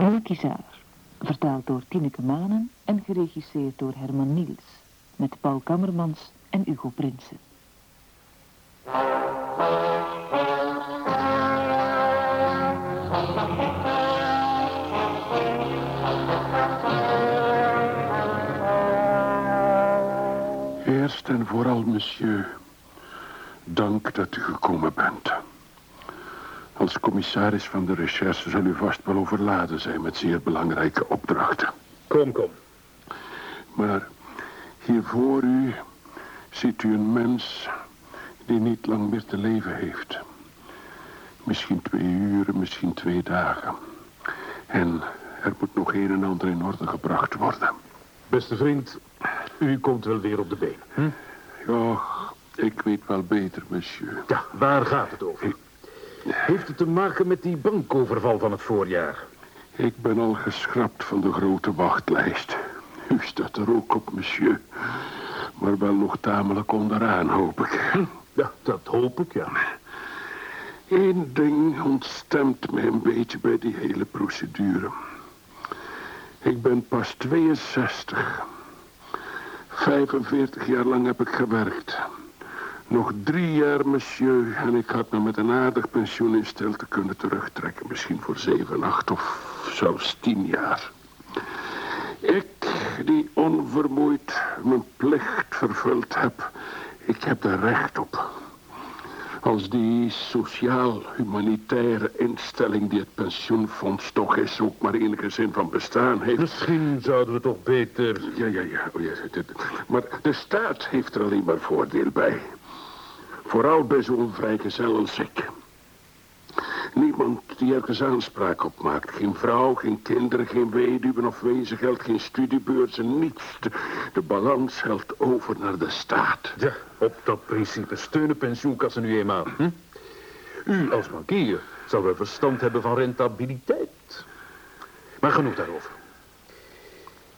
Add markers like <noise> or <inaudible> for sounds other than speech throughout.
Le Kizaar, vertaald door Tineke Manen en geregisseerd door Herman Niels, met Paul Kammermans en Hugo Prinsen. Eerst en vooral, monsieur, dank dat u gekomen bent. Als commissaris van de recherche zal u vast wel overladen zijn met zeer belangrijke opdrachten. Kom, kom. Maar hier voor u ziet u een mens die niet lang meer te leven heeft. Misschien twee uren, misschien twee dagen. En er moet nog een en ander in orde gebracht worden. Beste vriend, u komt wel weer op de been. Hm? Ja, ik weet wel beter, monsieur. Ja, waar gaat het over? Heeft het te maken met die bankoverval van het voorjaar? Ik ben al geschrapt van de grote wachtlijst. U staat er ook op, monsieur. Maar wel nog tamelijk onderaan, hoop ik. Ja, dat hoop ik, ja. Eén ding ontstemt me een beetje bij die hele procedure. Ik ben pas 62. 45 jaar lang heb ik gewerkt. Nog drie jaar, monsieur, en ik had me met een aardig pensioen in stilte kunnen terugtrekken. Misschien voor zeven, acht of zelfs tien jaar. Ik, die onvermoeid mijn plicht vervuld heb, ik heb er recht op. Als die sociaal-humanitaire instelling die het pensioenfonds toch is ook maar enige zin van bestaan heeft. Misschien zouden we toch beter... Ja, ja, ja. Oh, maar de staat heeft er alleen maar voordeel bij. Vooral bij zo'n vrijgezel als ik. Niemand die ergens aanspraak op maakt. Geen vrouw, geen kinderen, geen weduwen of wezengeld, geen studiebeurzen, niets. De, balans helpt over naar de staat. Ja, op dat principe steunen pensioenkassen nu eenmaal. Hm? U als bankier zou wel verstand hebben van rentabiliteit. Maar genoeg daarover.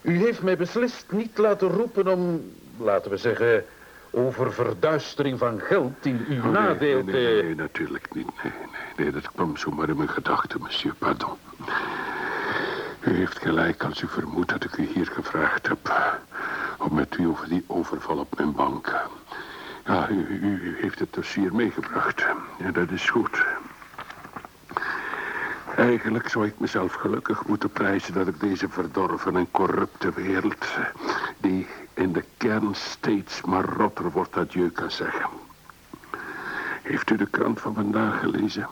U heeft mij beslist niet laten roepen om, laten we zeggen, over verduistering van geld in uw Oh, nee, nadeel nee, nee, nee, natuurlijk niet. Nee, nee, nee, dat kwam zomaar in mijn gedachten, monsieur. Pardon. U heeft gelijk als u vermoedt dat ik u hier gevraagd heb... om met u over die overval op mijn bank... Ja, u, u, u heeft het dossier meegebracht. Ja, dat is goed. Eigenlijk zou ik mezelf gelukkig moeten prijzen dat ik deze verdorven en corrupte wereld... die in de kern steeds maar rotter wordt adieu kan zeggen. Heeft u de krant van vandaag gelezen?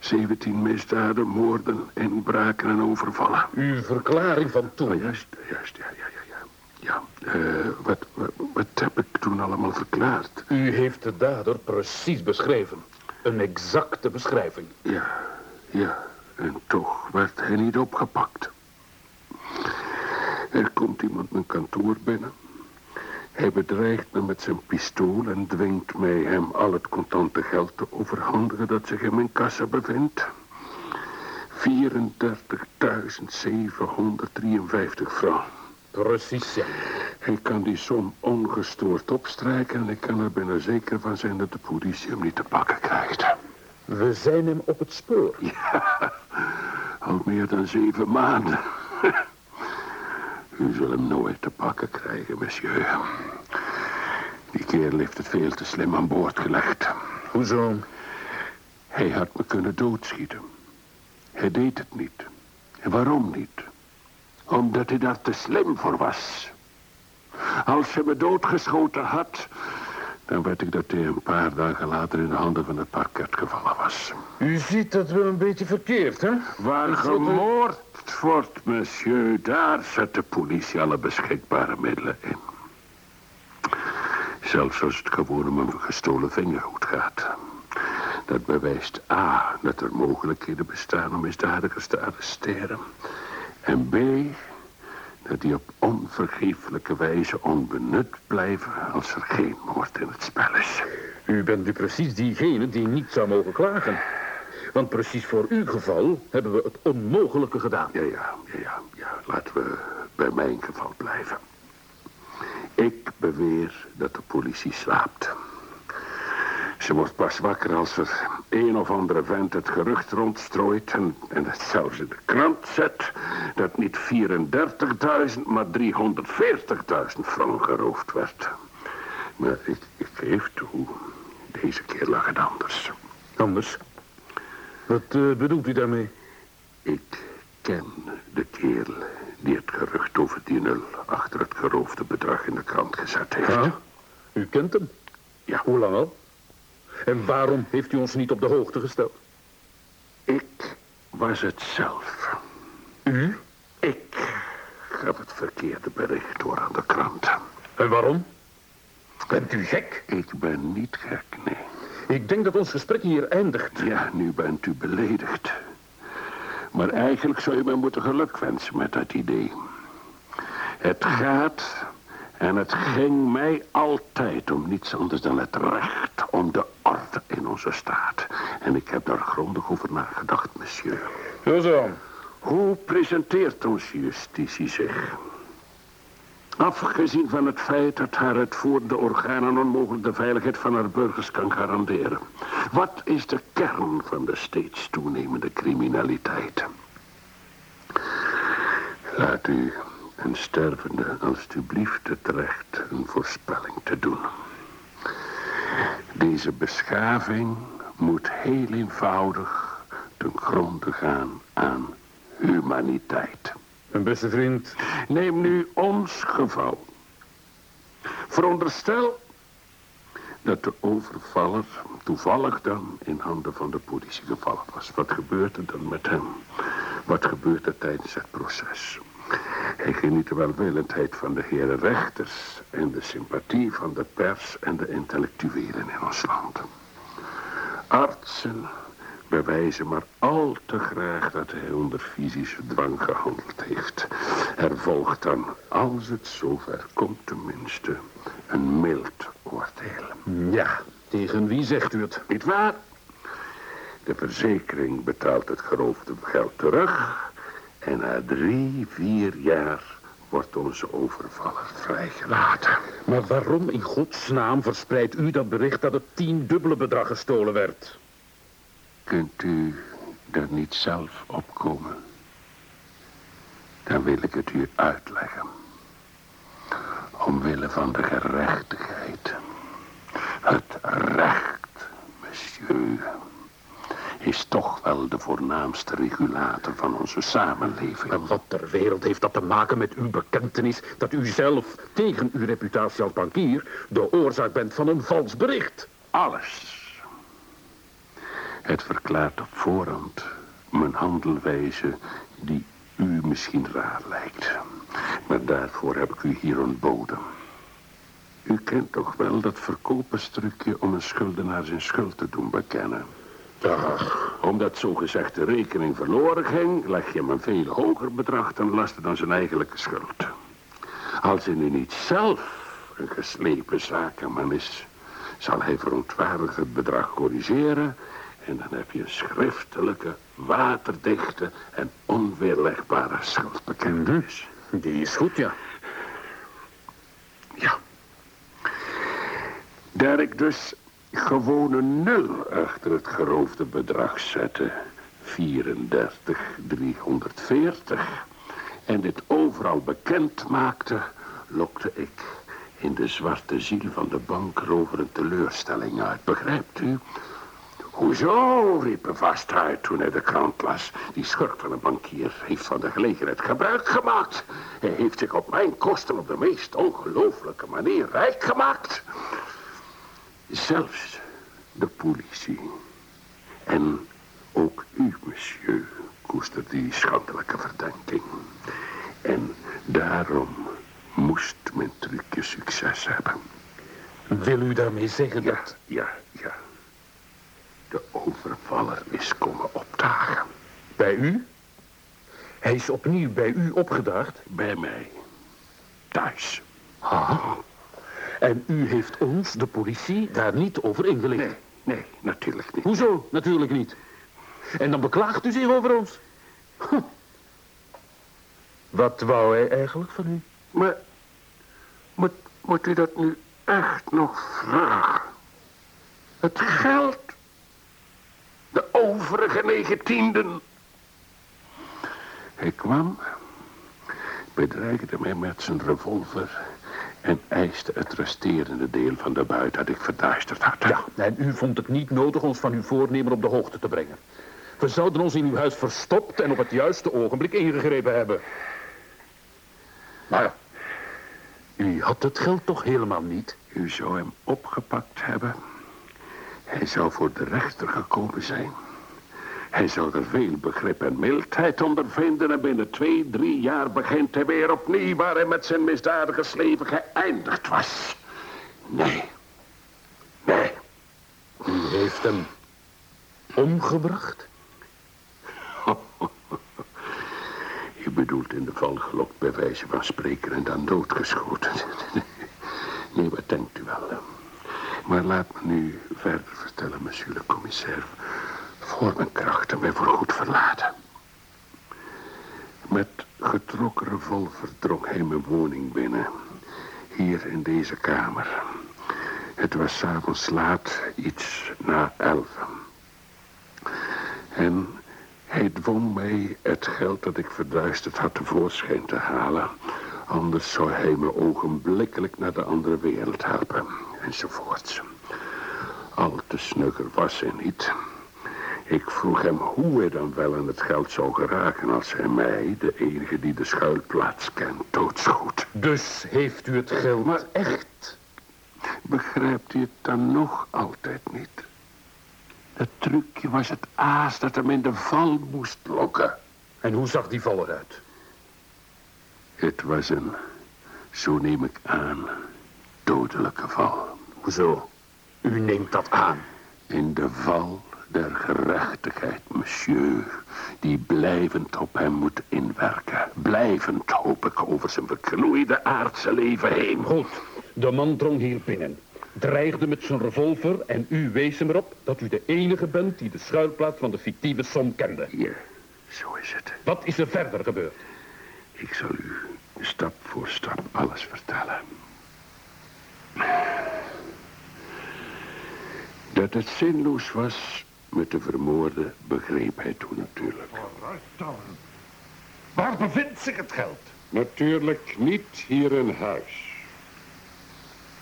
17 misdaden, moorden, inbraken en overvallen. Uw verklaring van Oh, toen. juist, juist, ja, ja, ja, ja. Ja, eh, wat, wat, wat heb ik toen allemaal verklaard? U heeft de dader precies beschreven. Een exacte beschrijving. Ja, ja, en toch werd hij niet opgepakt. Er komt iemand mijn kantoor binnen. Hij bedreigt me met zijn pistool en dwingt mij hem al het contante geld te overhandigen dat zich in mijn kassa bevindt. 34.753 francs. Precies, ja. Hij kan die som ongestoord opstrijken en ik kan er bijna zeker van zijn dat de politie hem niet te pakken krijgt. We zijn hem op het spoor. Ja, al meer dan zeven maanden. U zult hem nooit te pakken krijgen, monsieur. Die kerel heeft het veel te slim aan boord gelegd. Hoezo? Hij had me kunnen doodschieten. Hij deed het niet. En waarom niet? Omdat hij daar te slim voor was. Als hij me doodgeschoten had... dan weet ik dat hij een paar dagen later in de handen van het parket gevallen was. U ziet dat wel een beetje verkeerd, hè? Waar Ik er- gemoord wordt, monsieur, daar zet de politie alle beschikbare middelen in. Zelfs als het gewoon om een gestolen vingerhoed gaat. Dat bewijst A, dat er mogelijkheden bestaan om misdadigers te arresteren. En B, dat die op onvergeeflijke wijze onbenut blijven als er geen moord in het spel is. U bent nu precies diegene die niet zou mogen klagen. Want precies voor uw geval hebben we het onmogelijke gedaan. Ja, ja, ja, ja, ja. Laten we bij mijn geval blijven. Ik beweer dat de politie slaapt. Ze wordt pas wakker als er een of andere vent het gerucht rondstrooit... en, en het zelfs in de krant zet... dat niet 34.000, maar 340.000 frank geroofd werd. Maar ik, ik geef toe, deze keer lag het anders. Anders? Wat eh, bedoelt u daarmee? Ik ken de kerel die het gerucht over die nul... achter het geroofde bedrag in de krant gezet heeft. Ja, u kent hem? Ja. Hoe lang al? En waarom heeft u ons niet op de hoogte gesteld? Ik was het zelf. U? Ik gaf het verkeerde bericht door aan de krant. En waarom? Bent u gek? Ik ben niet gek, nee. Ik denk dat ons gesprek hier eindigt. Ja, nu bent u beledigd. Maar eigenlijk zou je mij moeten gelukwensen met dat idee. Het gaat en het ging mij altijd om niets anders dan het recht, om de orde in onze staat. En ik heb daar grondig over nagedacht, monsieur. Zo zo. Hoe presenteert onze justitie zich? Afgezien van het feit dat haar het voor de organen onmogelijk de veiligheid van haar burgers kan garanderen. Wat is de kern van de steeds toenemende criminaliteit? Laat u een stervende alstublieft het recht een voorspelling te doen. Deze beschaving moet heel eenvoudig ten gronde gaan aan humaniteit. Mijn beste vriend. Neem nu ons geval. Veronderstel dat de overvaller toevallig dan in handen van de politie gevallen was. Wat gebeurt er dan met hem? Wat gebeurt er tijdens het proces? Hij geniet de welwillendheid van de heren rechters en de sympathie van de pers en de intellectuelen in ons land. Artsen bewijzen maar al te graag dat hij onder fysische dwang gehandeld heeft. Er volgt dan, als het zover komt tenminste, een mild oordeel. Ja, tegen wie zegt u het? Niet waar? De verzekering betaalt het geroofde geld terug... en na drie, vier jaar wordt onze overvaller vrijgelaten. Maar waarom in godsnaam verspreidt u dat bericht dat het tiendubbele bedrag gestolen werd? Kunt u er niet zelf op komen? Dan wil ik het u uitleggen. Omwille van de gerechtigheid. Het recht, monsieur, is toch wel de voornaamste regulator van onze samenleving. En wat ter wereld heeft dat te maken met uw bekentenis dat u zelf tegen uw reputatie als bankier de oorzaak bent van een vals bericht? Alles. Het verklaart op voorhand mijn handelwijze die u misschien raar lijkt. Maar daarvoor heb ik u hier ontboden. U kent toch wel dat verkoperstrucje om een schuldenaar zijn schuld te doen bekennen. Ach, Omdat zogezegd de rekening verloren ging, leg je hem een veel hoger bedrag ten laste dan zijn eigenlijke schuld. Als hij nu niet zelf een geslepen zakenman is, zal hij verontwaardigd het bedrag corrigeren en dan heb je een schriftelijke, waterdichte en onweerlegbare schuldbekentenis. die is goed, ja. Ja. Daar ik dus gewoon een nul achter het geroofde bedrag zette, 34, 340, en dit overal bekend maakte, lokte ik in de zwarte ziel van de bankrover een teleurstelling uit. Begrijpt u? Hoezo, riep hij vast toen hij de krant las. Die schurk van een bankier heeft van de gelegenheid gebruik gemaakt. Hij heeft zich op mijn kosten op de meest ongelooflijke manier rijk gemaakt. Zelfs de politie. En ook u, monsieur, koestert die schandelijke verdenking. En daarom moest mijn trucje succes hebben. Wil u daarmee zeggen Ja, dat... ja, ja. De overvaller is komen opdagen. Bij u? Hij is opnieuw bij u opgedaagd? Bij mij. Thuis. Ah. En u heeft ons, de politie, daar niet over ingelicht? Nee, nee, natuurlijk niet. Hoezo? Natuurlijk niet. En dan beklaagt u zich over ons? Huh. Wat wou hij eigenlijk van u? Maar moet, moet u dat nu echt nog vragen? Het geld. De overige negentienden. Hij kwam, bedreigde mij met zijn revolver en eiste het resterende deel van de buit dat ik verduisterd had. Ja, en u vond het niet nodig ons van uw voornemen op de hoogte te brengen. We zouden ons in uw huis verstopt en op het juiste ogenblik ingegrepen hebben. Maar ja, u had het geld toch helemaal niet? U zou hem opgepakt hebben. Hij zou voor de rechter gekomen zijn. Hij zou er veel begrip en mildheid ondervinden... en binnen twee, drie jaar begint hij weer opnieuw... waar hij met zijn misdadige leven geëindigd was. Nee. Nee. U heeft hem omgebracht? <laughs> U bedoelt in de val gelokt bij wijze van spreken en dan doodgeschoten. <laughs> Nee, wat denkt u wel? Maar laat me nu verder vertellen, monsieur le commissaire... voor mijn krachten mij voorgoed verlaten. Met getrokken revolver drong hij mijn woning binnen. Hier in deze kamer. Het was s'avonds laat, iets na elf. En hij dwong mij het geld dat ik verduisterd had tevoorschijn te halen. Anders zou hij me ogenblikkelijk naar de andere wereld helpen. Enzovoorts. Al te snugger was hij niet. Ik vroeg hem hoe hij dan wel aan het geld zou geraken... als hij mij, de enige die de schuilplaats kent, doodschoot. Dus heeft u het geld Maar- echt? Begrijpt u het dan nog altijd niet? Het trucje was het aas dat hem in de val moest lokken. En hoe zag die val eruit? Het was een, zo neem ik aan, dodelijke val. Hoezo? U neemt dat aan. In de val der gerechtigheid, monsieur. Die blijvend op hem moet inwerken. Blijvend, hoop ik, over zijn verknoeide aardse leven heen. Goed, de man drong hier binnen. Dreigde met zijn revolver en u wees hem erop dat u de enige bent die de schuilplaats van de fictieve som kende. Ja, zo is het. Wat is er verder gebeurd? Ik zal u stap voor stap alles vertellen. Dat het zinloos was met de vermoorde begreep hij toen natuurlijk. Vooruit dan. Waar bevindt zich het geld? Natuurlijk niet hier in huis.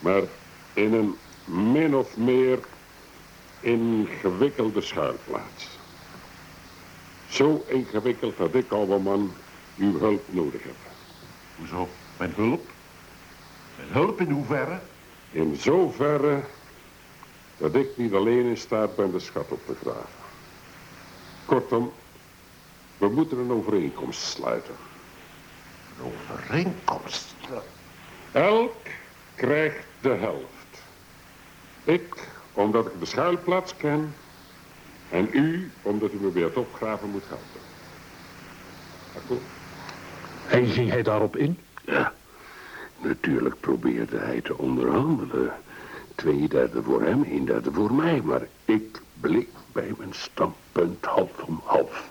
Maar in een min of meer ingewikkelde schuilplaats. Zo ingewikkeld dat ik, oude man, uw hulp nodig heb. Hoezo? Mijn hulp? Mijn hulp in hoeverre? In zoverre dat ik niet alleen in staat ben de schat op te graven. Kortom, we moeten een overeenkomst sluiten. Een overeenkomst. Elk krijgt de helft. Ik, omdat ik de schuilplaats ken. En u, omdat u me bij het opgraven moet helpen. Akkoord? En ging hij daarop in? Ja, natuurlijk probeerde hij te onderhandelen. Twee derde voor hem, een derde voor mij. Maar ik bleef bij mijn standpunt half om half.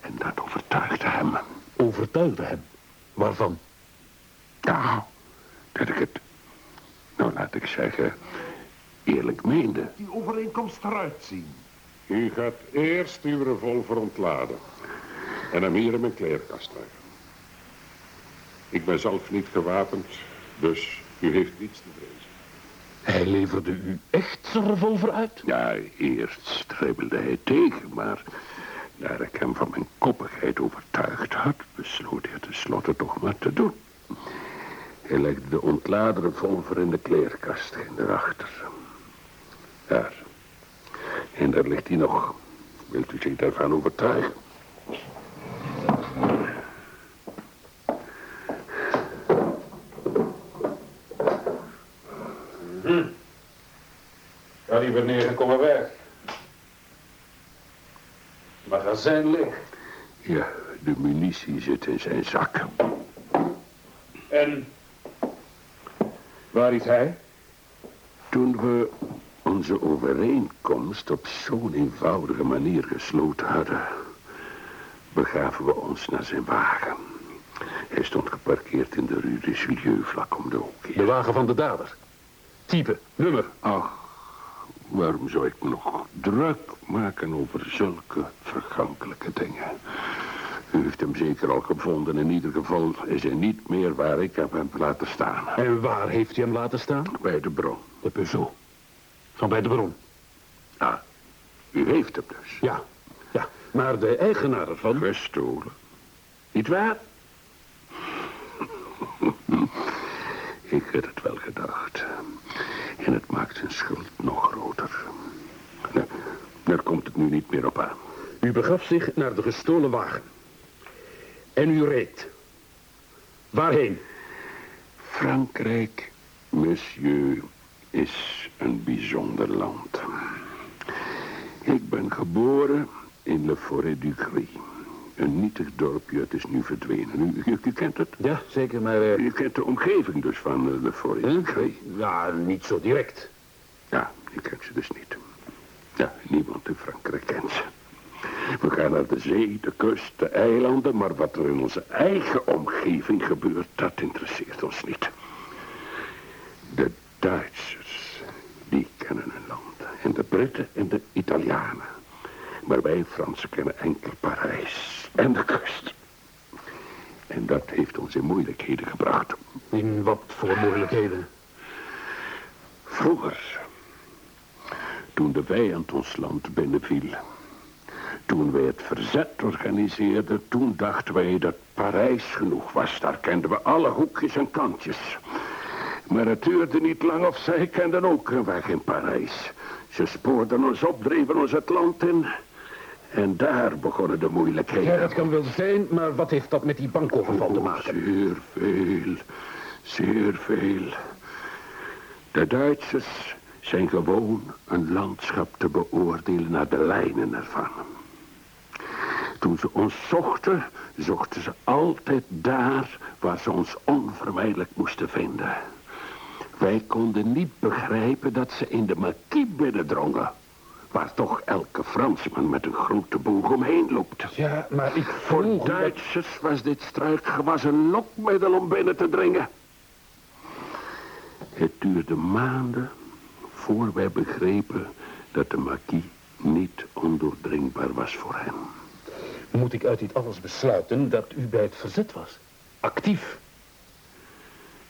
En dat overtuigde hem. Overtuigde hem. Waarvan? Nou, dat ik het, nou laat ik zeggen, eerlijk meende. Die overeenkomst eruit zien. U gaat eerst uw revolver ontladen. En hem hier in mijn kleerkast leggen. Ik ben zelf niet gewapend, dus u heeft niets te vrezen. Hij leverde u echt zijn revolver uit? Ja, eerst stribbelde hij tegen, maar daar ik hem van mijn koppigheid overtuigd had, besloot hij tenslotte toch maar te doen. Hij legde de ontladen revolver in de kleerkast en daarachter. Daar. En daar ligt hij nog. Wilt u zich daarvan overtuigen? Kan die beneden gekomen weg? Magazijn leeg. Ja, de munitie zit in zijn zak. En waar is hij? Toen we onze overeenkomst op zo'n eenvoudige manier gesloten hadden, begaven we ons naar zijn wagen. Hij stond geparkeerd in de Rue Richelieu, vlak om de hoek. De wagen van de dader. Type, nummer. Ach, Waarom zou ik me nog druk maken over zulke vergankelijke dingen? U heeft hem zeker al gevonden. In ieder geval is hij niet meer waar ik heb hem laten staan. En waar heeft u hem laten staan? Bij de bron. De puzzel. Van bij de bron. Ah, u heeft hem dus. Ja, ja. Maar de eigenaar ervan... Gestolen. Niet waar? <laughs> ik had het wel gedacht. En het maakt zijn schuld nog groter. Nou, daar komt het nu niet meer op aan. U begaf zich naar de gestolen wagen. En u reed. Waarheen? Frankrijk, monsieur, is een bijzonder land. Ik ben geboren in Le Forêt du Gris. Een nietig dorpje, het is nu verdwenen. U, u, u kent het? Ja, zeker, maar... eh, U kent de omgeving dus van eh, Forêt du Gris. Ja, niet zo direct. Ja, ik ken ze dus niet. Ja, niemand in Frankrijk kent ze. We gaan naar de zee, de kust, de eilanden, maar wat er in onze eigen omgeving gebeurt, dat interesseert ons niet. De Duitsers, die kennen hun land. En de Britten en de Italianen. Maar wij Fransen kennen enkel Parijs en de kust. En dat heeft ons in moeilijkheden gebracht. In wat voor moeilijkheden? Vroeger, toen de vijand ons land binnenviel, toen wij het verzet organiseerden, toen dachten wij dat Parijs genoeg was. Daar kenden we alle hoekjes en kantjes. Maar het duurde niet lang of zij kenden ook een weg in Parijs. Ze spoorden ons op, dreven ons het land in. En daar begonnen de moeilijkheden. Ja, dat kan wel zijn, maar wat heeft dat met die bankoverval te Oh, maken? zeer veel, zeer veel. De Duitsers zijn gewoon een landschap te beoordelen naar de lijnen ervan. Toen ze ons zochten, zochten ze altijd daar waar ze ons onvermijdelijk moesten vinden. Wij konden niet begrijpen dat ze in de marquis binnendrongen. Waar toch elke Fransman met een grote boog omheen loopt. Ja, maar ik Voor. Duitsers was dit struikgewas een lokmiddel om binnen te dringen. Het duurde maanden voor wij begrepen dat de marquis niet ondoordringbaar was voor hem. Moet ik uit dit alles besluiten dat u bij het verzet was? Actief?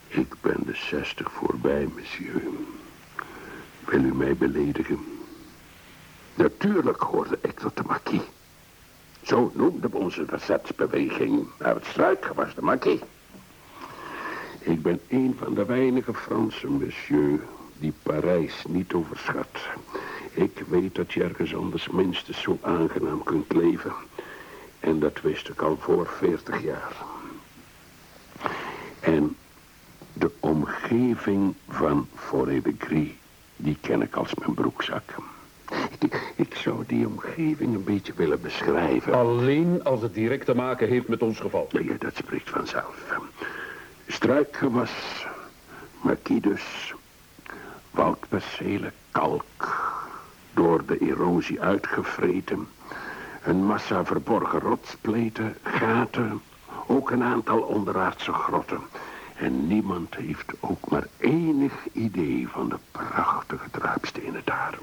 Ik ben de zestig voorbij, monsieur. Wil u mij beledigen? Natuurlijk hoorde ik tot de marquis. Zo noemden we onze verzetsbeweging naar het struikgewas de marquis. Ik ben een van de weinige Fransen, monsieur, die Parijs niet overschat. Ik weet dat je ergens anders minstens zo aangenaam kunt leven. En dat wist ik al voor veertig jaar. En de omgeving van Forêt de Gris, die ken ik als mijn broekzak. Ik, ik zou die omgeving een beetje willen beschrijven. Alleen als het direct te maken heeft met ons geval. Ja, dat spreekt vanzelf. Struikgewas, marquidus, woudpercelen, kalk, door de erosie uitgevreten, een massa verborgen rotspleten, gaten, ook een aantal onderaardse grotten. En niemand heeft ook maar enig idee van de prachtige druipstenen daar.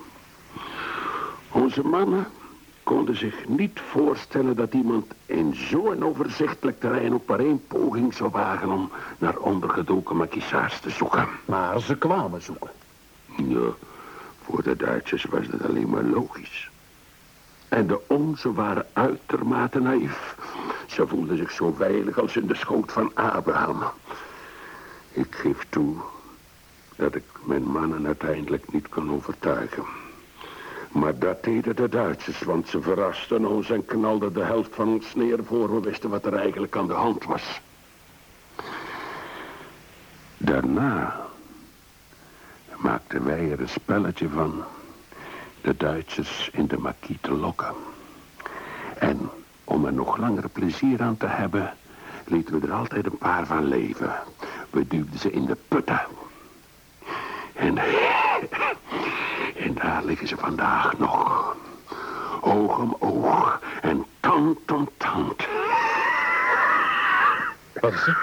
Onze mannen konden zich niet voorstellen dat iemand in zo'n overzichtelijk terrein ook maar één poging zou wagen om naar ondergedoken makisaars te zoeken. Maar ze kwamen zoeken. Ja, voor de Duitsers was dat alleen maar logisch. En de onze waren uitermate naïef. Ze voelden zich zo veilig als in de schoot van Abraham. Ik geef toe dat ik mijn mannen uiteindelijk niet kon overtuigen. Maar dat deden de Duitsers, want ze verrasten ons en knalden de helft van ons neer voor we wisten wat er eigenlijk aan de hand was. Daarna maakten wij er een spelletje van de Duitsers in de marquis te lokken. En om er nog langer plezier aan te hebben, lieten we er altijd een paar van leven. We duwden ze in de putten. En, en daar liggen ze vandaag nog. Oog om oog en tand om tand. Wat is het?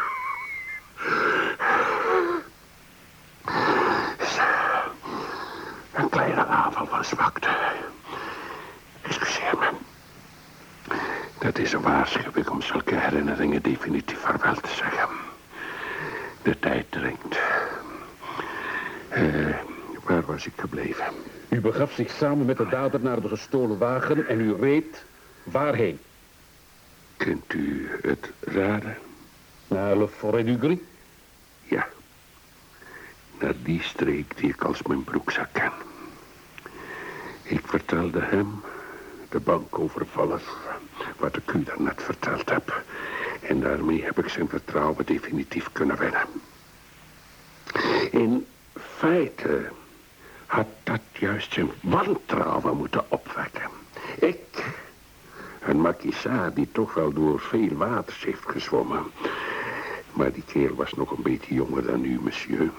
Een kleine aanval van zwakte. Excuseer me. Dat is een waarschuwing om zulke herinneringen definitief vaarwel te zeggen. De tijd dringt. Eh, waar was ik gebleven? U begaf zich samen met de dader naar de gestolen wagen en u reed waarheen? Kunt u het raden? Naar Le Forêt du Gris? Ja. Naar die streek die ik als mijn broekzak ken. Ik vertelde hem, de bankovervaller, wat ik u daarnet verteld heb. En daarmee heb ik zijn vertrouwen definitief kunnen winnen. In feite had dat juist zijn wantrouwen moeten opwekken. Ik, een maquisard die toch wel door veel waters heeft gezwommen. Maar die kerel was nog een beetje jonger dan u, monsieur.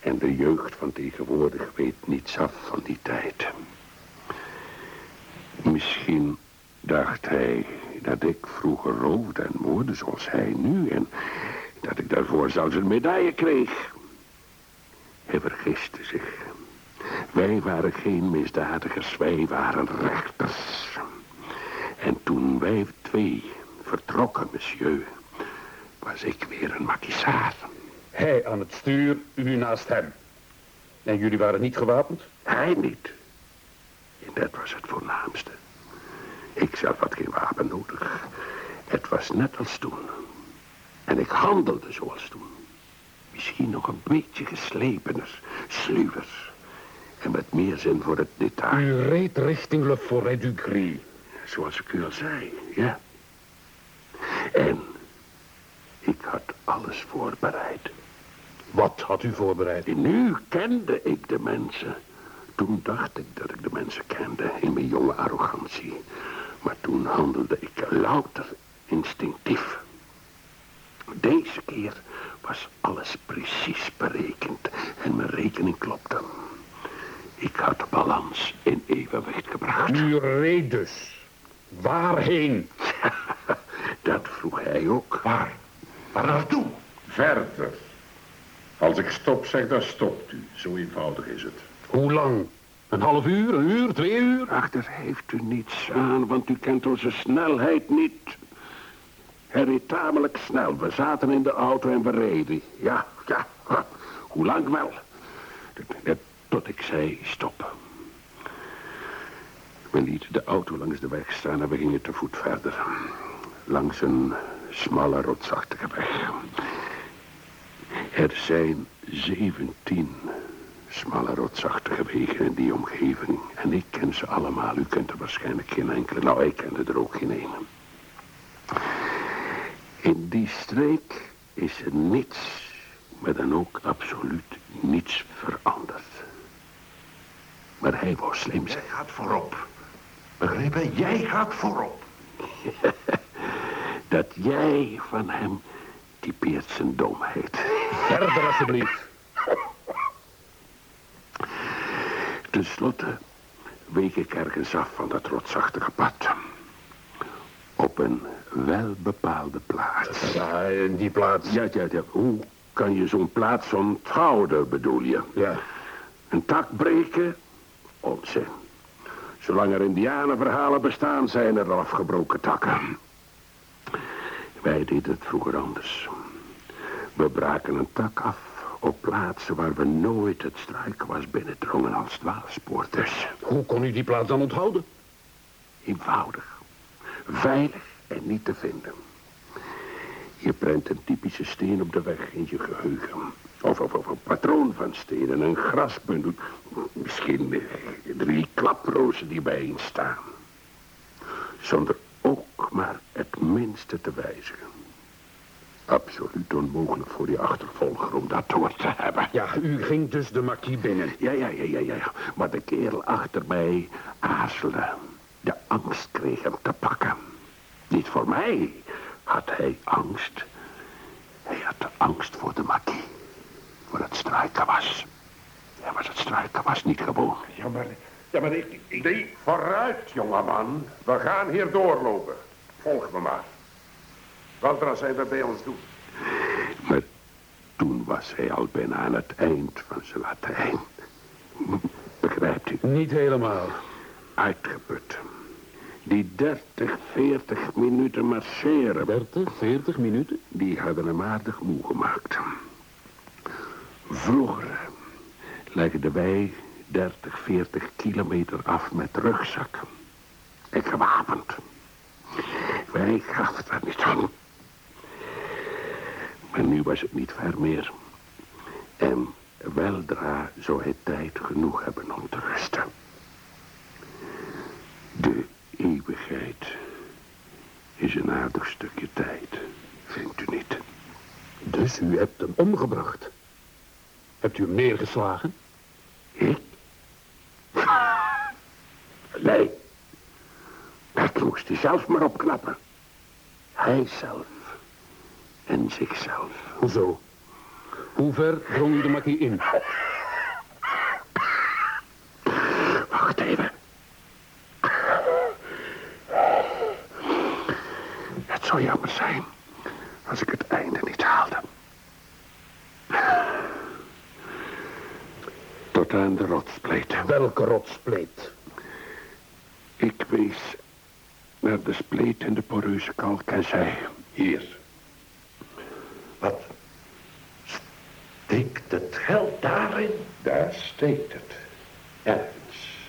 En de jeugd van tegenwoordig weet niets af van die tijd. Misschien dacht hij dat ik vroeger roofde en moorde zoals hij nu... en dat ik daarvoor zelfs een medaille kreeg. Hij vergiste zich. Wij waren geen misdadigers, wij waren rechters. En toen wij twee vertrokken, monsieur, was ik weer een makisaar. Hij aan het stuur, u naast hem. En jullie waren niet gewapend? Hij niet. En dat was het voornaamste. Ik zelf had geen wapen nodig. Het was net als toen. En ik handelde zoals toen. Misschien nog een beetje geslepener, sluwer. En met meer zin voor het detail. U reed richting Le Forêt du Gris. Zoals ik u al zei, ja. En ik had alles voorbereid. Wat had u voorbereid? En nu kende ik de mensen. Toen dacht ik dat ik de mensen kende in mijn jonge arrogantie. Maar toen handelde ik louter instinctief. Deze keer was alles precies berekend en mijn rekening klopte. Ik had de balans in evenwicht gebracht. U reed dus. Waarheen? <laughs> Dat vroeg hij ook. Waar? Waar naartoe? Verder. Als ik stop zeg, dan stopt u. Zo eenvoudig is het. Hoe lang? Een half uur, een uur, twee uur? Ach, daar heeft u niets aan, want u kent onze snelheid niet. Hij reed tamelijk snel. We zaten in de auto en we reden. Ja, ja. <laughs> Hoe lang wel? Net Tot ik zei stop. We lieten de auto langs de weg staan en we gingen te voet verder. Langs een smalle, rotsachtige weg. Er zijn zeventien smalle, rotsachtige wegen in die omgeving. En ik ken ze allemaal. U kent er waarschijnlijk geen enkele. Nou, ik kende er ook geen ene. In die streek is er niets, maar dan ook absoluut niets veranderd. Maar hij wou slim zijn. Jij gaat voorop. Begrepen? Jij gaat voorop. <laughs> Dat jij van hem typeert zijn domheid. Verder alsjeblieft. Ten slotte week ik ergens af van dat rotsachtige pad. Op een welbepaalde plaats. Ja, in die plaats. Ja, ja, ja. Hoe kan je zo'n plaats onthouden, bedoel je? Ja. Een tak breken? Onzin. Zolang er indianenverhalen bestaan, zijn er afgebroken takken. Wij deden het vroeger anders. We braken een tak af op plaatsen waar we nooit het struikenwas binnendrongen als dwaalspoorters. Hoe kon u die plaats dan onthouden? Eenvoudig. Veilig en niet te vinden. Je prent een typische steen op de weg in je geheugen. Of, of, of een patroon van stenen, een grasbundel. Misschien eh, drie klaprozen die bijeenstaan. Zonder ook maar het minste te wijzigen. Absoluut onmogelijk voor die achtervolger om dat door te hebben. Ja, u ging dus de marquis binnen. Ja, ja, ja, ja, ja. Maar de kerel achter mij aarzelde. De angst kreeg hem te pakken. Niet voor mij had hij angst. Hij had de angst voor de marquis. Voor het struikenwas. Hij was het struikenwas niet gewoon. Ja, maar, ja, maar ik, ik... Nee, vooruit, jongeman. We gaan hier doorlopen. Volg me maar. Wat er zijn we bij ons doen? Maar toen was hij al bijna aan het eind van zijn Latijn. <laughs> Begrijpt u? Niet helemaal. Uitgeput. Die 30, 40 minuten marcheren, 30, 40 minuten? die hadden hem aardig moe gemaakt. Vroeger legden wij 30, 40 kilometer af met rugzak. En gewapend. Wij gaven daar niet aan. Maar nu was het niet ver meer. En weldra zou hij tijd genoeg hebben om te rusten. De eeuwigheid is een aardig stukje tijd, vindt u niet? Dus u hebt hem omgebracht. Hebt u hem neergeslagen? Ik? Nee. Dat moest hij zelf maar opknappen. Hij zelf. En zichzelf. Hoezo? Hoe ver drong u de makkie in? Wacht even. Het zou jammer zijn als ik het einde niet haalde. Aan de rotspleten. Welke rotspleet? Ik wees naar de spleet in de poreuze kalk en zei... Hier. Wat? Steekt het geld daarin? Daar steekt het. Ergens.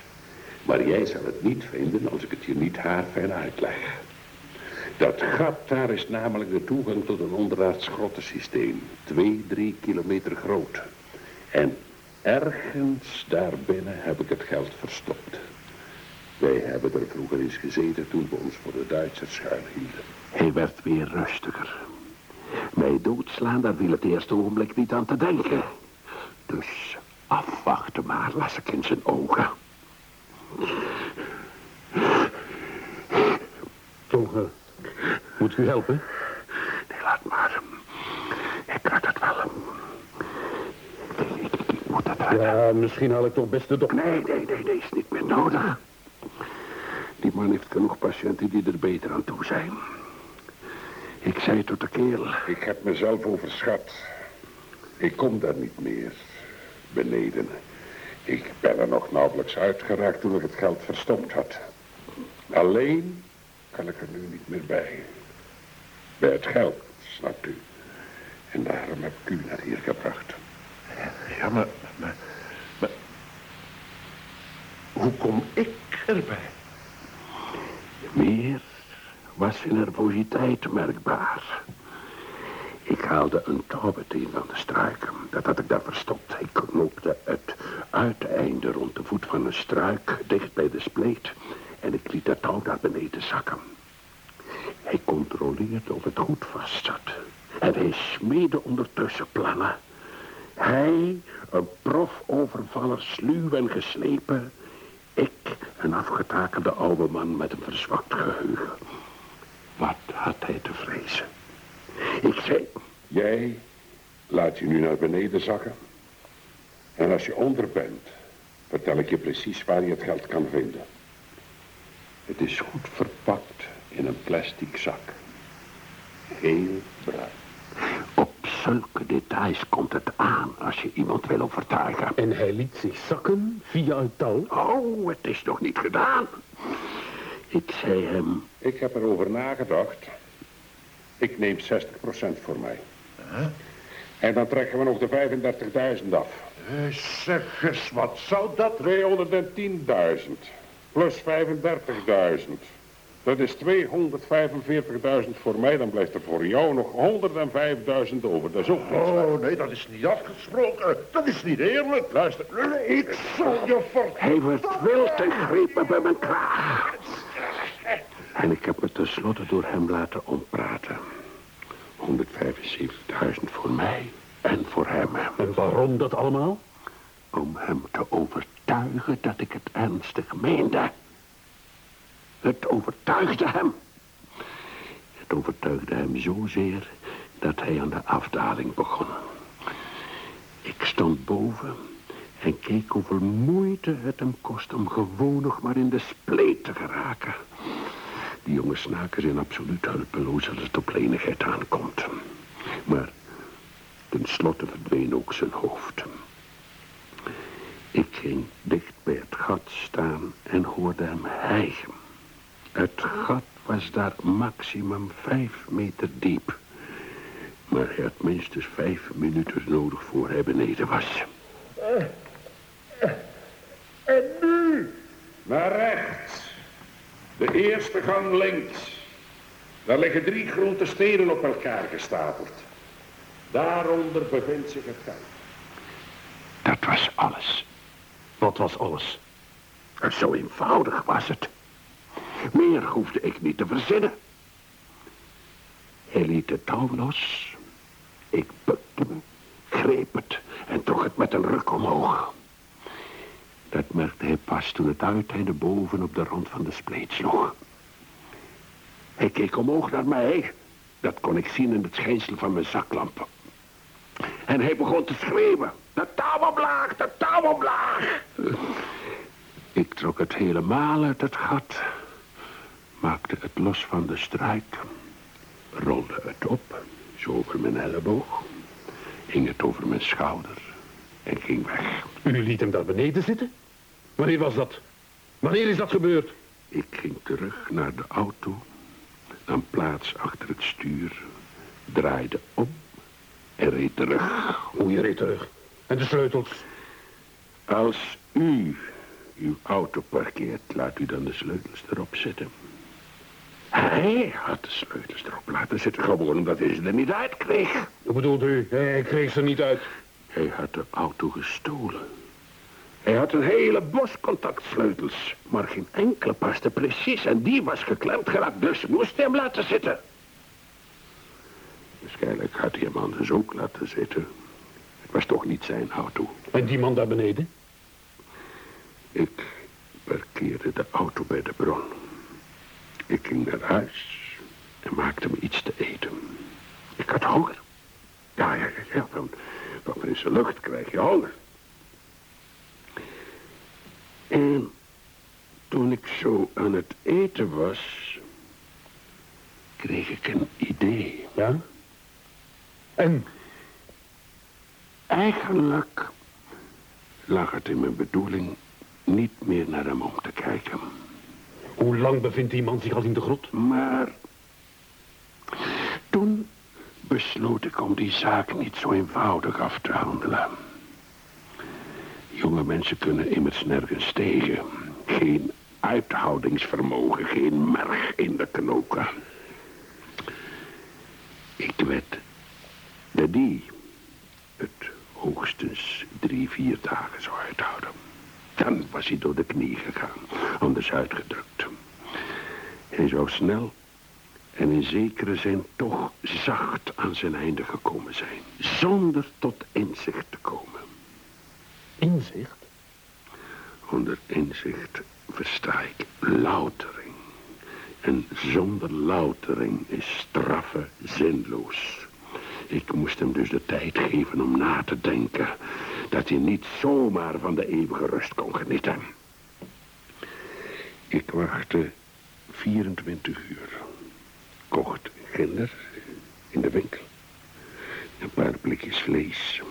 Maar jij zal het niet vinden als ik het je niet haarfijn uitleg. Dat gat daar is namelijk de toegang tot een onderaards grottensysteem. Twee, drie kilometer groot. En ergens daarbinnen heb ik het geld verstopt. Wij hebben er vroeger eens gezeten toen we ons voor de Duitsers schuilhielden. Hij werd weer rustiger. Mij doodslaan, daar viel het eerste ogenblik niet aan te denken. Dus afwachten maar, las ik in zijn ogen. Toch, eh, moet ik u helpen? Nee, laat maar. Ik kan het wel. Ja, misschien haal ik toch best de dokter. Nee, nee, nee, nee, is niet meer nodig. Die man heeft genoeg patiënten die er beter aan toe zijn. Ik zei tot de kerel. Ik heb mezelf overschat. Ik kom daar niet meer. Beneden. Ik ben er nog nauwelijks uitgeraakt toen ik het geld verstopt had. Alleen kan ik er nu niet meer bij. Bij het geld, snapt u. En daarom heb ik u naar hier gebracht. Ja, maar, maar, maar... Hoe kom ik erbij? Meer was zijn nervositeit merkbaar. Ik haalde een touwbeteen van de struiken. Dat had ik daar verstopt. Ik knoopte het uiteinde rond de voet van een struik, dicht bij de spleet. En ik liet dat touw naar beneden zakken. Hij controleerde of het goed vast zat. En hij smeedde ondertussen plannen. Hij, een profovervaller, sluw en geslepen. Ik, een afgetakelde oude man met een verzwakt geheugen. Wat had hij te vrezen? Ik zei, jij laat je nu naar beneden zakken. En als je onder bent, vertel ik je precies waar je het geld kan vinden. Het is goed verpakt in een plastic zak. Heel bruin. Zulke details komt het aan als je iemand wil overtuigen. En hij liet zich zakken via een touw? Oh, het is nog niet gedaan. Ik zei hem... Ik heb erover nagedacht. Ik neem 60% voor mij. En dan trekken we nog de 35.000 af. Eh, zeg eens, wat zou dat... 210.000. Plus 35.000. Dat is 245.000 voor mij. Dan blijft er voor jou nog 105.000 over. Dat is ook niks. Oh, nee, dat is niet afgesproken. Dat is niet eerlijk. Luister. Ik zal je ver... Hij werd wild en greep me bij mijn kraag. En ik heb me tenslotte door hem laten ompraten. 175.000 voor mij en voor hem. En waarom dat allemaal? Om hem te overtuigen dat ik het ernstig meende. Het overtuigde hem. Het overtuigde hem zozeer dat hij aan de afdaling begon. Ik stond boven en keek hoeveel moeite het hem kost om gewoon nog maar in de spleet te geraken. Die jonge snaken zijn absoluut hulpeloos als het op lenigheid aankomt. Maar tenslotte verdween ook zijn hoofd. Ik ging dicht bij het gat staan en hoorde hem hijgen. Het gat was daar maximum vijf meter diep. Maar hij had minstens vijf minuten nodig voor hij beneden was. En nu? Naar rechts. De eerste gang links. Daar liggen drie grote stenen op elkaar gestapeld. Daaronder bevindt zich het gat. Dat was alles. Wat was alles? Zo eenvoudig was het. Meer hoefde ik niet te verzinnen. Hij liet de touw los. Ik bukte me, greep het en trok het met een ruk omhoog. Dat merkte hij pas toen het uiteinde boven op de rand van de spleet sloeg. Hij keek omhoog naar mij. Dat kon ik zien in het schijnsel van mijn zaklampen. En hij begon te schreeuwen. De touw omlaag, de touw omlaag. Ik trok het helemaal uit het gat. Maakte het los van de struik. Rolde het op, zo over mijn elleboog. Hing het over mijn schouder. En ging weg. U liet hem daar beneden zitten? Wanneer was dat? Wanneer is dat gebeurd? Ik ging terug naar de auto. Nam plaats achter het stuur. Draaide om. En reed terug. Hoe je reed terug. En de sleutels? Als u uw auto parkeert, laat u dan de sleutels erop zetten. Hij had de sleutels erop laten zitten, gewoon omdat hij ze er niet uit kreeg. Hoe bedoelt u? Hij kreeg ze niet uit. Hij had de auto gestolen. Hij had een hele bos contactsleutels, maar geen enkele paste precies en die was geklemd geraakt, dus moest hij hem laten zitten. Waarschijnlijk had hij hem anders ook laten zitten. Het was toch niet zijn auto. En die man daar beneden? Ik parkeerde de auto bij de bron. Ik ging naar huis en maakte me iets te eten. Ik had honger. Ja, ja, ja, van, van frisse lucht krijg je honger. En toen ik zo aan het eten was, kreeg ik een idee. Ja? En? Eigenlijk lag het in mijn bedoeling niet meer naar hem om te kijken. Hoe lang bevindt die man zich al in de grot? Maar toen besloot ik om die zaak niet zo eenvoudig af te handelen. Jonge mensen kunnen immers nergens tegen. Geen uithoudingsvermogen, geen merg in de knoken. Ik wed dat die het hoogstens drie, vier dagen zou uithouden. Dan was hij door de knie gegaan, anders uitgedrukt. Hij zou snel en in zekere zin toch zacht aan zijn einde gekomen zijn. Zonder tot inzicht te komen. Inzicht? Onder inzicht versta ik loutering. En zonder loutering is straffe zinloos. Ik moest hem dus de tijd geven om na te denken... dat hij niet zomaar van de eeuwige rust kon genieten. Ik wachtte 24 uur. Kocht ginder in de winkel. Een paar blikjes vlees.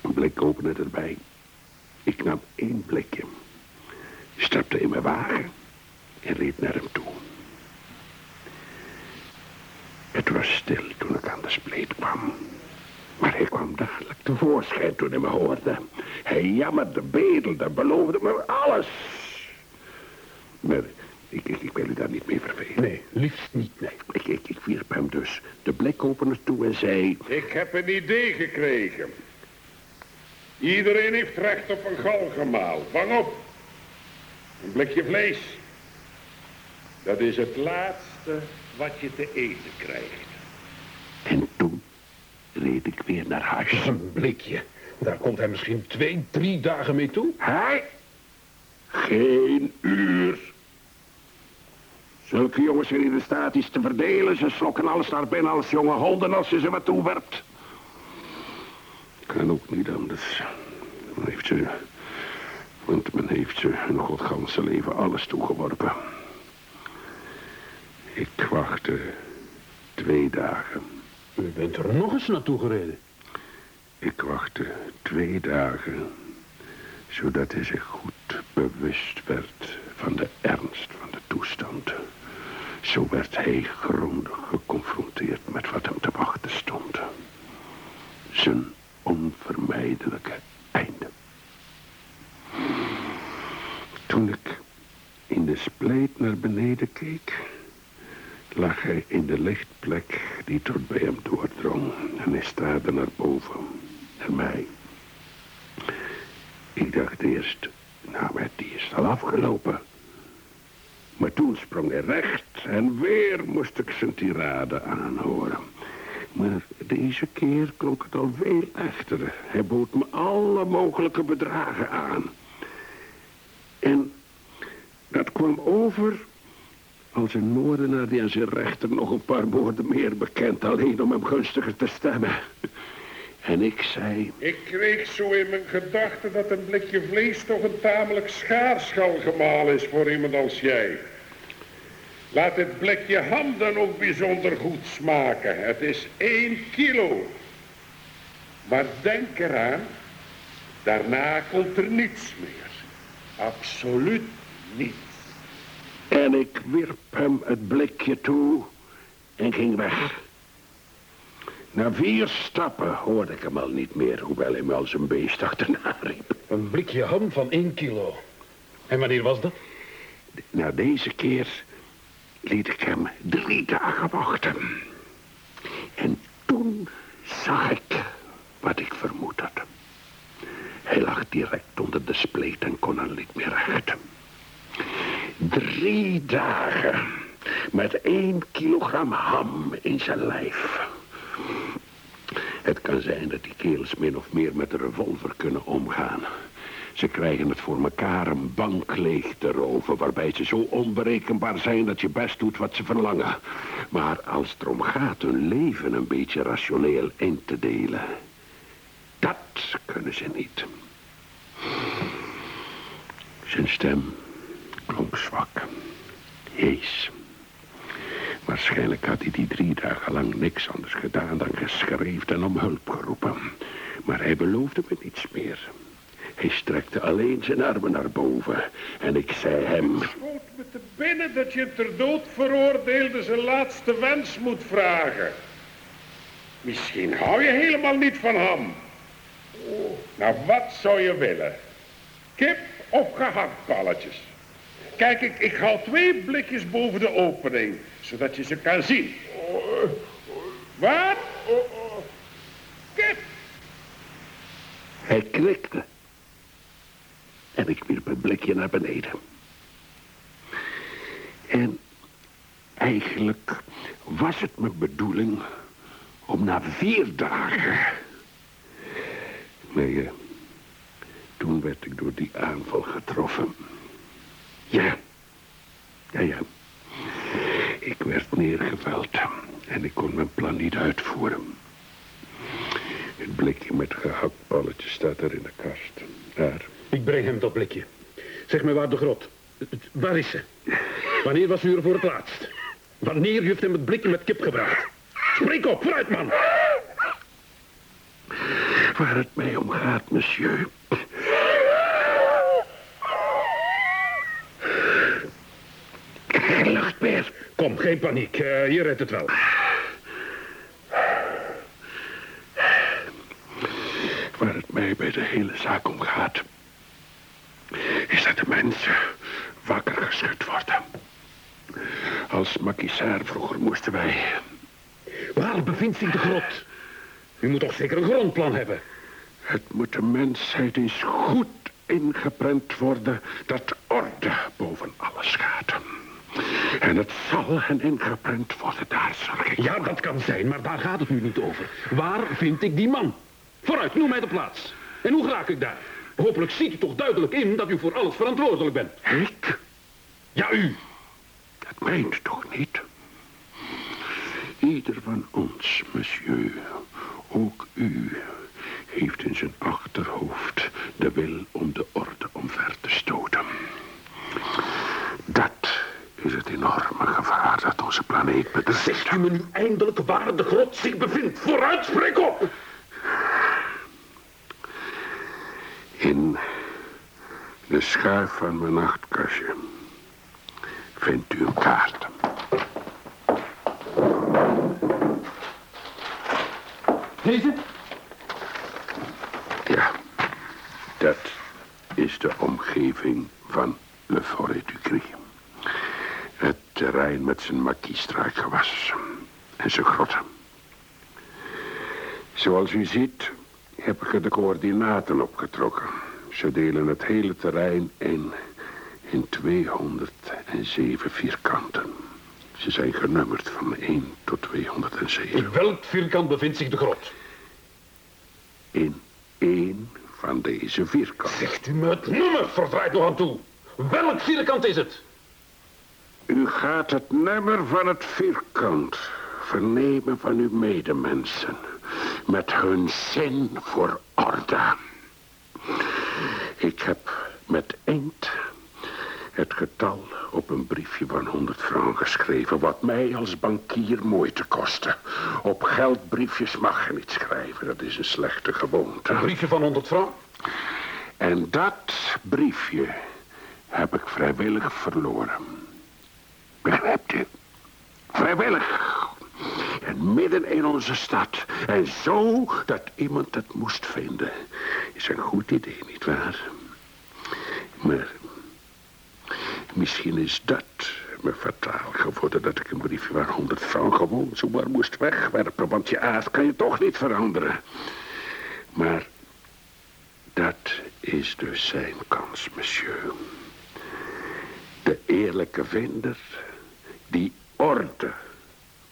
Een blik opener erbij. Ik nam één blikje. Stapte in mijn wagen en reed naar hem toe. Het was stil toen ik aan de spleet kwam. Maar hij kwam dadelijk tevoorschijn toen hij me hoorde. Hij jammerde, bedelde, beloofde me alles. Maar ik, ik, ik wil u daar niet mee vervelen. Nee, liefst niet, nee. Ik, ik, ik wierp hem dus de blikopener toe en zei... Ik heb een idee gekregen. Iedereen heeft recht op een galgemaal. Vang op. Een blikje vlees. Dat is het laatste wat je te eten krijgt. En toen reed ik weer naar huis. Een blikje. Daar komt hij misschien twee, drie dagen mee toe. Hij? Geen uur. Zulke jongens zijn in de staat iets te verdelen. Ze slokken alles naar binnen als jonge honden als je ze wat toewerpt. Kan ook niet anders. Men heeft ze... Want men heeft ze nog het ganse leven alles toegeworpen. Ik wachtte twee dagen. U bent er nog eens naartoe gereden. Ik wachtte twee dagen, zodat hij zich goed bewust werd van de ernst van de toestand. Zo werd hij grondig geconfronteerd met wat hem te wachten stond. Zijn onvermijdelijke einde. Toen ik in de spleet naar beneden keek, lag hij in de lichtplek die tot bij hem doordrong. En hij staarde naar boven, naar mij. Ik dacht eerst, nou, die is al afgelopen. Maar toen sprong hij recht en weer moest ik zijn tirade aanhoren. Maar deze keer klonk het veel echter. Hij bood me alle mogelijke bedragen aan. En dat kwam over als een moordenaar die aan zijn rechter nog een paar woorden meer bekent... alleen om hem gunstiger te stemmen. En ik zei... Ik kreeg zo in mijn gedachten dat een blikje vlees toch een tamelijk schaarschalgemaal is voor iemand als jij. Laat het blikje ham dan ook bijzonder goed smaken. Het is één kilo. Maar denk eraan, daarna komt er niets meer. Absoluut niets. En ik wierp hem het blikje toe en ging weg. Na vier stappen hoorde ik hem al niet meer, hoewel hij me als een beest achterna riep. Een blikje ham van één kilo. En wanneer was dat? Na deze keer liet ik hem drie dagen wachten. En toen zag ik wat ik vermoed had. Hij lag direct onder de spleet en kon er niet meer. Drie dagen met één kilogram ham in zijn lijf. Het kan zijn dat die kerels min of meer met een revolver kunnen omgaan. Ze krijgen het voor elkaar een bank leeg te roven... waarbij ze zo onberekenbaar zijn dat je best doet wat ze verlangen. Maar als het erom gaat hun leven een beetje rationeel in te delen... dat kunnen ze niet. Zijn stem klonk zwak. Hees. Waarschijnlijk had hij die drie dagen lang niks anders gedaan dan geschreven en om hulp geroepen. Maar hij beloofde me niets meer. Hij strekte alleen zijn armen naar boven en ik zei hem... Schoot me te binnen dat je ter dood veroordeelde zijn laatste wens moet vragen. Misschien hou je helemaal niet van ham. Nou, wat zou je willen? Kip of gehaktballetjes? Kijk, ik, ik haal twee blikjes boven de opening, zodat je ze kan zien. Wat? Kip! Hij knikte. En ik wierp het blikje naar beneden. En eigenlijk was het mijn bedoeling om na vier dagen... Maar ja, toen werd ik door die aanval getroffen. Ja, ja, ja. Ik werd neergeveld en ik kon mijn plan niet uitvoeren. Het blikje met gehaktballetjes staat er in de kast. Daar. Ik breng hem dat blikje. Zeg me waar de grot. Waar is ze? Wanneer was u er voor het laatst? Wanneer heeft hem het blikje met kip gebracht? Spreek op, vooruit man! Waar het mij om gaat, monsieur. Geen lucht meer. Kom, geen paniek. Uh, je redt het wel. Waar het mij bij de hele zaak om gaat... is dat de mensen wakker geschud worden. Als makisaar vroeger moesten wij... Waar bevindt zich de grot? U moet toch zeker een grondplan hebben? Het moet de mensheid eens goed ingeprent worden... dat orde boven alles gaat. En het zal hen ingeprent worden, daar zorg ik Ja, dat kan zijn, maar daar gaat het nu niet over. Waar vind ik die man? Vooruit, noem mij de plaats. En hoe raak ik daar? Hopelijk ziet u toch duidelijk in dat u voor alles verantwoordelijk bent. Ik? Ja, u. Dat meent toch niet? Ieder van ons, monsieur, ook u, heeft in zijn achterhoofd de wil om de orde omver te stoten. Is het enorme gevaar dat onze planeet bedreigt. Zegt u me nu eindelijk waar de grot zich bevindt? Vooruit, spreek op! In de schuif van mijn nachtkastje. vindt u een kaart. Deze? Ja, dat is de omgeving van Le Forêt du Cri. Terrein met zijn marquisstruikgewas en zijn grotten. Zoals u ziet heb ik er de coördinaten opgetrokken. Ze delen het hele terrein in, in 207 vierkanten. Ze zijn genummerd van 1 tot 207. In welk vierkant bevindt zich de grot? In één van deze vierkanten. Zegt u me het nummer, verdraait nog aan toe. Welk vierkant is het? Gaat het nummer van het vierkant vernemen van uw medemensen. Met hun zin voor orde. Ik heb met inkt het getal op een briefje van 100 francs geschreven... wat mij als bankier moeite kostte. Op geldbriefjes mag je niet schrijven, dat is een slechte gewoonte. Een briefje van 100 francs? En dat briefje heb ik vrijwillig verloren. Begrijpt u? Vrijwillig. En midden in onze stad. En zo dat iemand het moest vinden. Is een goed idee, nietwaar? Maar misschien is dat me fataal geworden... dat ik een briefje van 100 francs gewoon zomaar moest wegwerpen. Want je aard kan je toch niet veranderen. Maar dat is dus zijn kans, monsieur. De eerlijke vinder die orde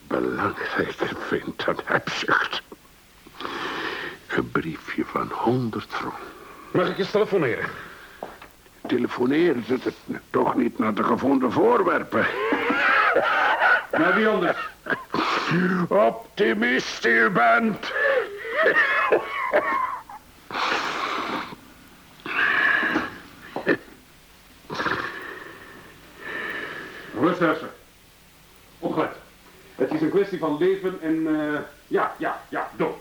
belangrijker vindt dan hebzucht. Een briefje van 100 francs. Mag ik eens telefoneren? Telefoneren zit het toch niet naar de gevonden voorwerpen. <laughs> Naar wie anders? Optimist u bent. Rust, Opgelet. Het is een kwestie van leven en, eh, ja, ja, ja, dood.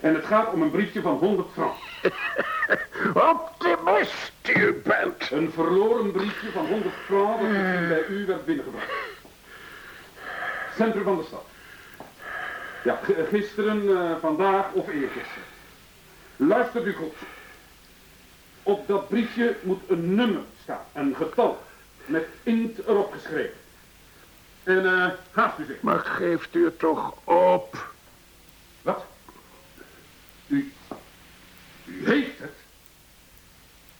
En het gaat om een briefje van 100 francs. <laughs> Optimist u bent. Een verloren briefje van 100 francs dat misschien bij u werd binnengebracht. Centrum van de stad. Ja, g- gisteren, eh, vandaag of eergisteren. Luister u goed. Op dat briefje moet een nummer staan, een getal, met inkt erop geschreven. En eh, haast u zich. Maar geeft u het toch op? Wat? U, u heeft het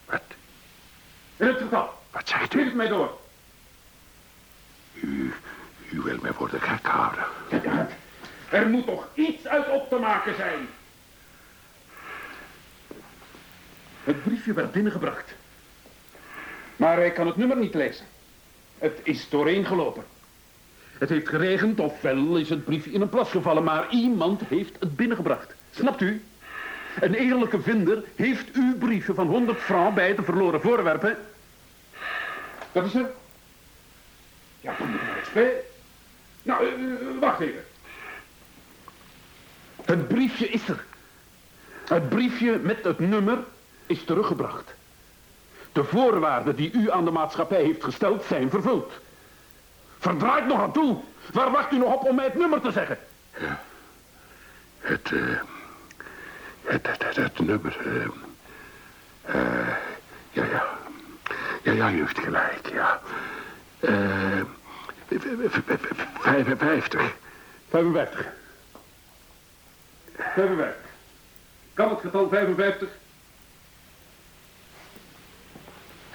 Wat, in het getal. wat zegt Geef u? het mij door. U, u wil mij voor de gek houden. Ja, er moet toch iets uit op te maken zijn. Het briefje werd binnengebracht. Maar hij kan het nummer niet lezen. Het is doorheen gelopen. Het heeft geregend, ofwel is het briefje in een plas gevallen, maar iemand heeft het binnengebracht. Snapt u? Een eerlijke vinder heeft uw briefje van 100 francs bij de verloren voorwerpen. Dat is er. Ja, er maar bij. Nou, eh, eh, wacht even. Het briefje is er. Het briefje met het nummer is teruggebracht. De voorwaarden die u aan de maatschappij heeft gesteld zijn vervuld. Verdraait nog aan toe. Waar wacht u nog op om mij het nummer te zeggen? Het, eh, het, het, het, het nummer, eh, eh, ja, ja, ja, ja, u heeft gelijk, ja. Eh, 55. 55. 55. Kan het getal 55?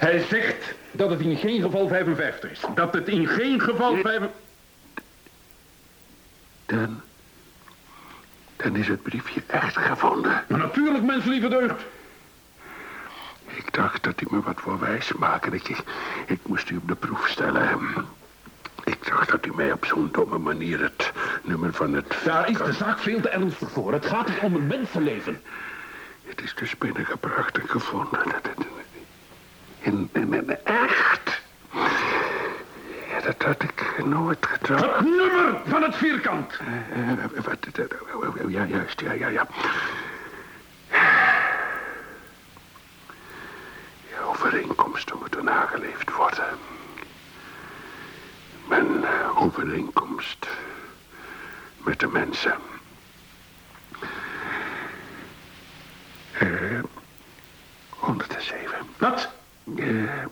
Hij zegt dat het in geen geval 55 is. Dat het in geen geval 55... Dan, dan is het briefje echt gevonden. Maar natuurlijk, menslieve deugd. Ik dacht dat u me wat voor wijs maken. Ik, ik moest u op de proef stellen. Ik dacht dat u mij op zo'n domme manier het nummer van het... Daar is de zaak veel te ernstig voor. Het gaat hier om een mensenleven. Het is dus binnengebracht en gevonden. Dat het... In, in, in, echt? Ja, dat had ik nooit gedacht. Het nummer van het vierkant. Eh, eh, wat, eh, eh, ja, juist, ja, ja, ja. Ja, Overeenkomsten moeten nageleefd worden. overeenkomst met de mensen. Eh, 107. Wat? Eh,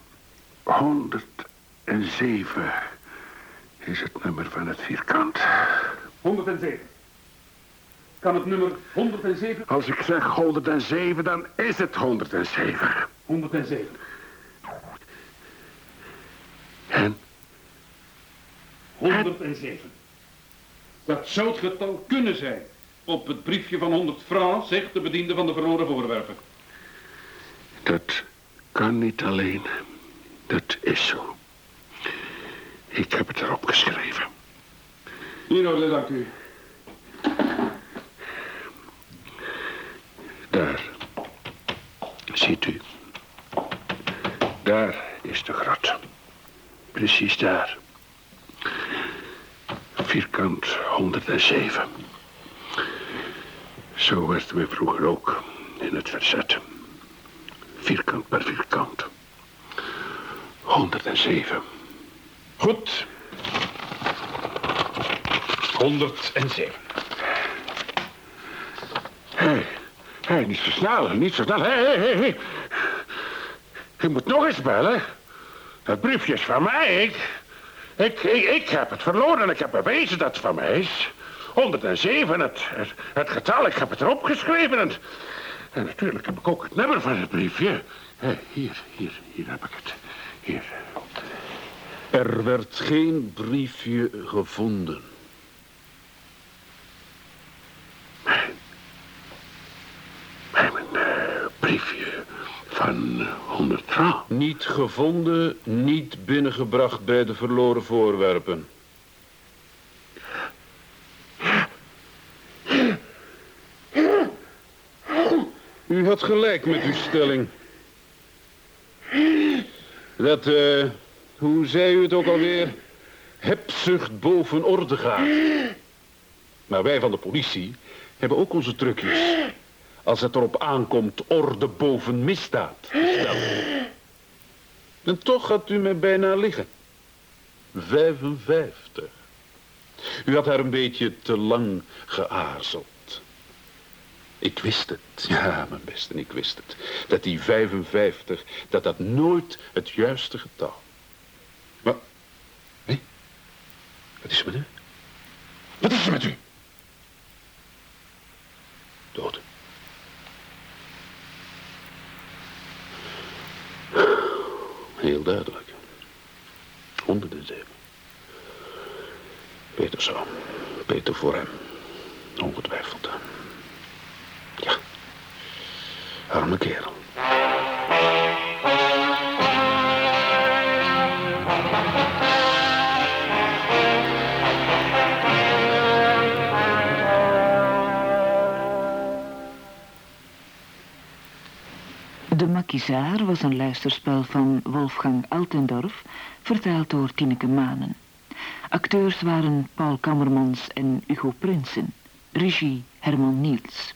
107 is het nummer van het vierkant. 107. Kan het nummer 107? Als ik zeg 107, dan is het 107. 107. En 107. Dat zou het getal kunnen zijn. Op het briefje van 100 francs zegt de bediende van de verloren voorwerpen. dat kan niet alleen. Dat is zo. Ik heb het erop geschreven. Orde, dank u. Daar. Ziet u. Daar is de grot. Precies daar. Vierkant 107. Zo werden we vroeger ook in het verzet. Vierkant per vierkant. 107. Goed. 107. Hé, hey, hey, niet zo snel, niet zo snel. Hé, hé, hé, hé. Je moet nog eens bellen. Dat briefje is van mij. Ik, ik, ik, ik heb het verloren en ik heb bewezen dat het van mij is. 107, het, het, het getal, ik heb het erop geschreven. En, en natuurlijk heb ik ook het nummer van het briefje. Hier, hier, hier heb ik het. Hier. Er werd geen briefje gevonden. Mijn eh, briefje van 100 francs. Niet gevonden, niet binnengebracht bij de verloren voorwerpen. U had gelijk met uw stelling. Dat, eh, hoe zei u het ook alweer? Hebzucht boven orde gaat. Maar wij van de politie hebben ook onze trucjes. Als het erop aankomt orde boven misdaad te stellen. En toch had u mij bijna liggen. 55. U had daar een beetje te lang geaarzeld. Ik wist het, ja, mijn beste, ik wist het. Dat die 55, dat dat nooit het juiste getal. Maar, nee, wat is er met u? Wat is er met u? Dood. Heel duidelijk. 107. Beter zo. Beter voor hem. Ongetwijfeld. Ja. Arme kerel. De Makizaar was een luisterspel van Wolfgang Altendorf, vertaald door Tineke Manen. Acteurs waren Paul Kammermans en Hugo Prinsen. Regie Herman Niels.